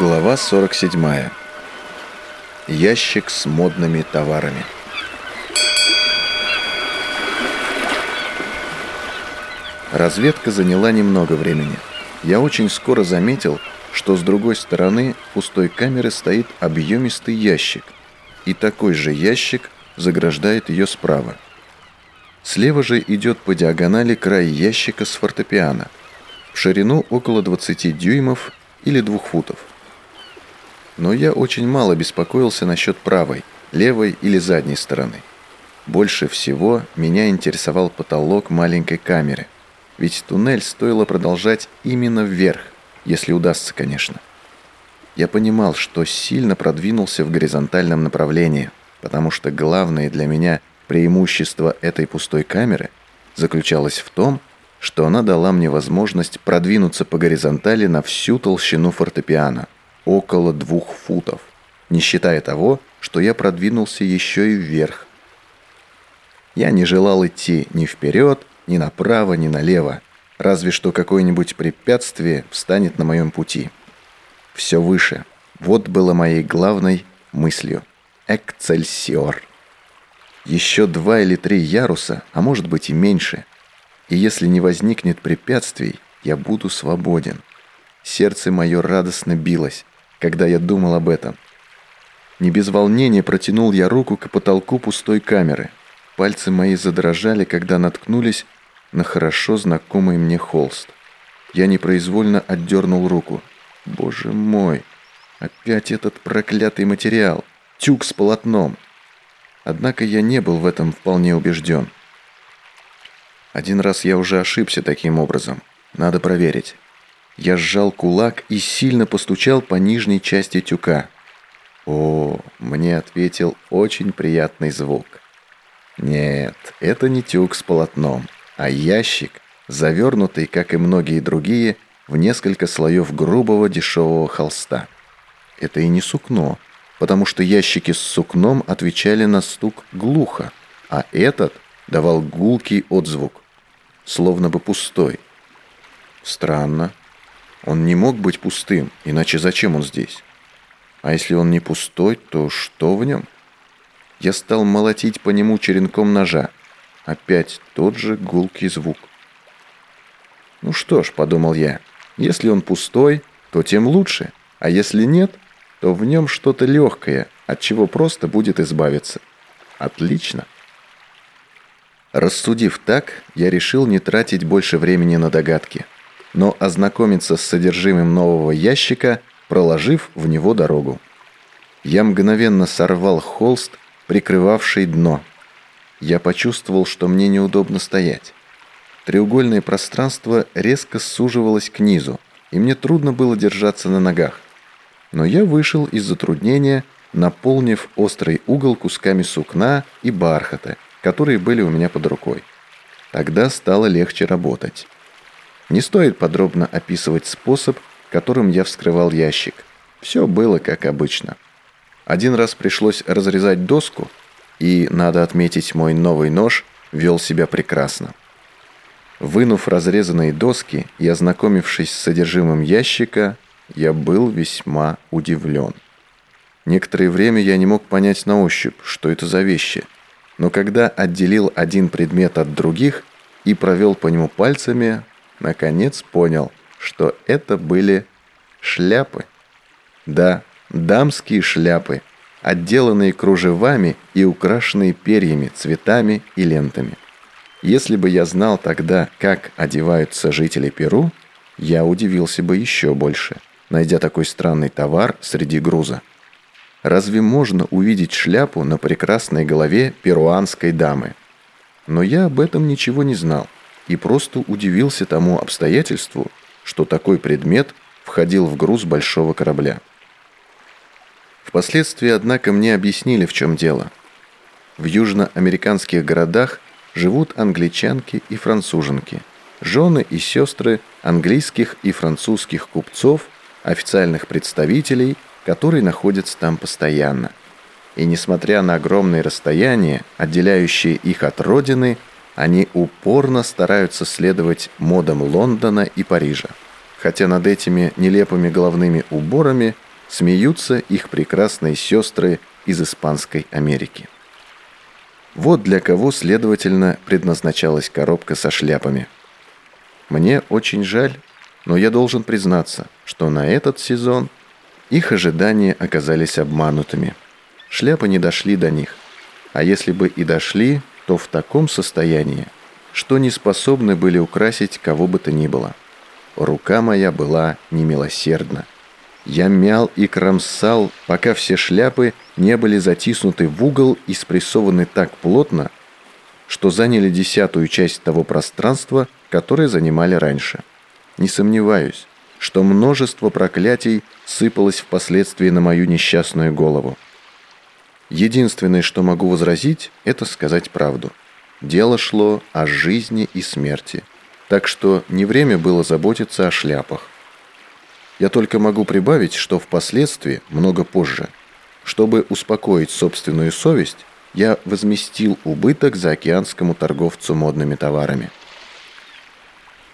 Глава 47. Ящик с модными товарами. Разведка заняла немного времени. Я очень скоро заметил, что с другой стороны пустой камеры стоит объемистый ящик, и такой же ящик заграждает ее справа. Слева же идет по диагонали край ящика с фортепиано, в ширину около 20 дюймов или 2 футов. Но я очень мало беспокоился насчет правой, левой или задней стороны. Больше всего меня интересовал потолок маленькой камеры, ведь туннель стоило продолжать именно вверх, если удастся, конечно. Я понимал, что сильно продвинулся в горизонтальном направлении, потому что главное для меня преимущество этой пустой камеры заключалось в том, что она дала мне возможность продвинуться по горизонтали на всю толщину фортепиано, около двух футов, не считая того, что я продвинулся еще и вверх. Я не желал идти ни вперед, ни направо, ни налево, разве что какое-нибудь препятствие встанет на моем пути. Все выше. Вот было моей главной мыслью. Экцельсиор. Еще два или три яруса, а может быть и меньше. И если не возникнет препятствий, я буду свободен. Сердце мое радостно билось, когда я думал об этом. Не без волнения протянул я руку к потолку пустой камеры. Пальцы мои задрожали, когда наткнулись на хорошо знакомый мне холст. Я непроизвольно отдернул руку. Боже мой, опять этот проклятый материал, тюк с полотном. Однако я не был в этом вполне убежден. Один раз я уже ошибся таким образом. Надо проверить. Я сжал кулак и сильно постучал по нижней части тюка. О, мне ответил очень приятный звук. Нет, это не тюк с полотном а ящик, завернутый, как и многие другие, в несколько слоев грубого дешевого холста. Это и не сукно, потому что ящики с сукном отвечали на стук глухо, а этот давал гулкий отзвук, словно бы пустой. Странно. Он не мог быть пустым, иначе зачем он здесь? А если он не пустой, то что в нем? Я стал молотить по нему черенком ножа. Опять тот же гулкий звук. «Ну что ж», — подумал я, — «если он пустой, то тем лучше, а если нет, то в нем что-то легкое, от чего просто будет избавиться. Отлично». Рассудив так, я решил не тратить больше времени на догадки, но ознакомиться с содержимым нового ящика, проложив в него дорогу. Я мгновенно сорвал холст, прикрывавший дно, я почувствовал, что мне неудобно стоять. Треугольное пространство резко суживалось к низу, и мне трудно было держаться на ногах. Но я вышел из затруднения, наполнив острый угол кусками сукна и бархата, которые были у меня под рукой. Тогда стало легче работать. Не стоит подробно описывать способ, которым я вскрывал ящик. Все было как обычно. Один раз пришлось разрезать доску, и, надо отметить, мой новый нож вел себя прекрасно. Вынув разрезанные доски и ознакомившись с содержимым ящика, я был весьма удивлен. Некоторое время я не мог понять на ощупь, что это за вещи, но когда отделил один предмет от других и провел по нему пальцами, наконец понял, что это были шляпы. Да, дамские шляпы – отделанные кружевами и украшенные перьями, цветами и лентами. Если бы я знал тогда, как одеваются жители Перу, я удивился бы еще больше, найдя такой странный товар среди груза. Разве можно увидеть шляпу на прекрасной голове перуанской дамы? Но я об этом ничего не знал и просто удивился тому обстоятельству, что такой предмет входил в груз большого корабля. Впоследствии, однако, мне объяснили, в чем дело. В южноамериканских городах живут англичанки и француженки, жены и сестры английских и французских купцов, официальных представителей, которые находятся там постоянно. И несмотря на огромные расстояния, отделяющие их от родины, они упорно стараются следовать модам Лондона и Парижа. Хотя над этими нелепыми головными уборами – смеются их прекрасные сестры из Испанской Америки. Вот для кого, следовательно, предназначалась коробка со шляпами. Мне очень жаль, но я должен признаться, что на этот сезон их ожидания оказались обманутыми. Шляпы не дошли до них. А если бы и дошли, то в таком состоянии, что не способны были украсить кого бы то ни было. Рука моя была немилосердна. Я мял и кромсал, пока все шляпы не были затиснуты в угол и спрессованы так плотно, что заняли десятую часть того пространства, которое занимали раньше. Не сомневаюсь, что множество проклятий сыпалось впоследствии на мою несчастную голову. Единственное, что могу возразить, это сказать правду. Дело шло о жизни и смерти, так что не время было заботиться о шляпах. Я только могу прибавить, что впоследствии, много позже, чтобы успокоить собственную совесть, я возместил убыток заокеанскому торговцу модными товарами.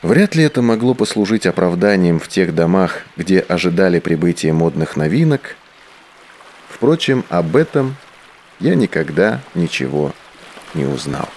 Вряд ли это могло послужить оправданием в тех домах, где ожидали прибытия модных новинок. Впрочем, об этом я никогда ничего не узнал.